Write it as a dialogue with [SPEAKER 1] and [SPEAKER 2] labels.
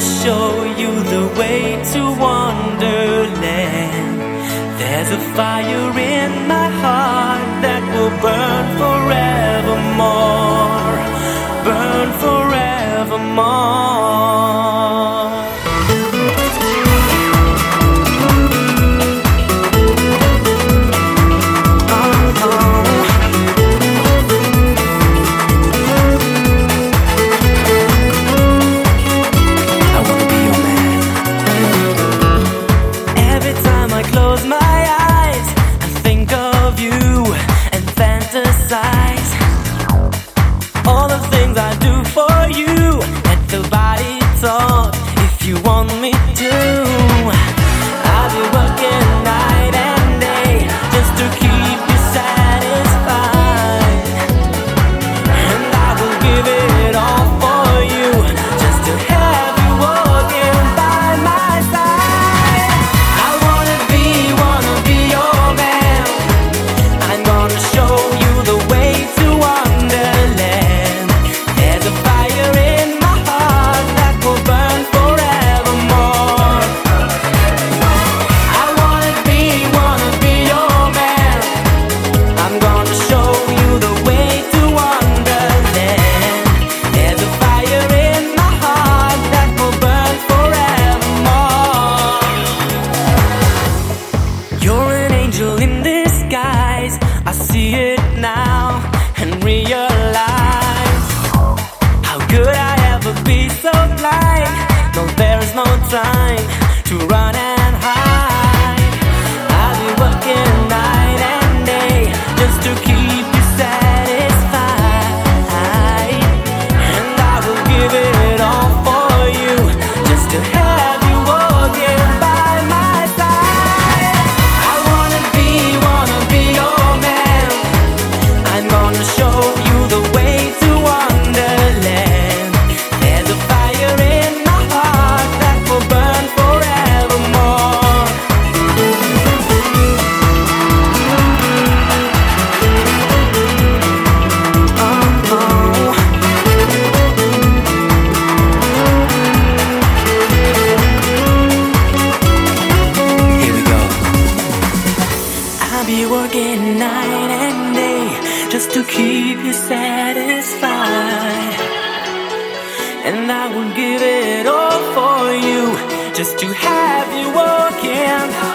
[SPEAKER 1] show you the way to Wonderland. There's a fire in my heart. Want me. too angel in disguise. I see it now and realize how could I ever be so blind? No, there is no time to run out. night and day just to keep you satisfied. And I would give it all for you just to have you walking.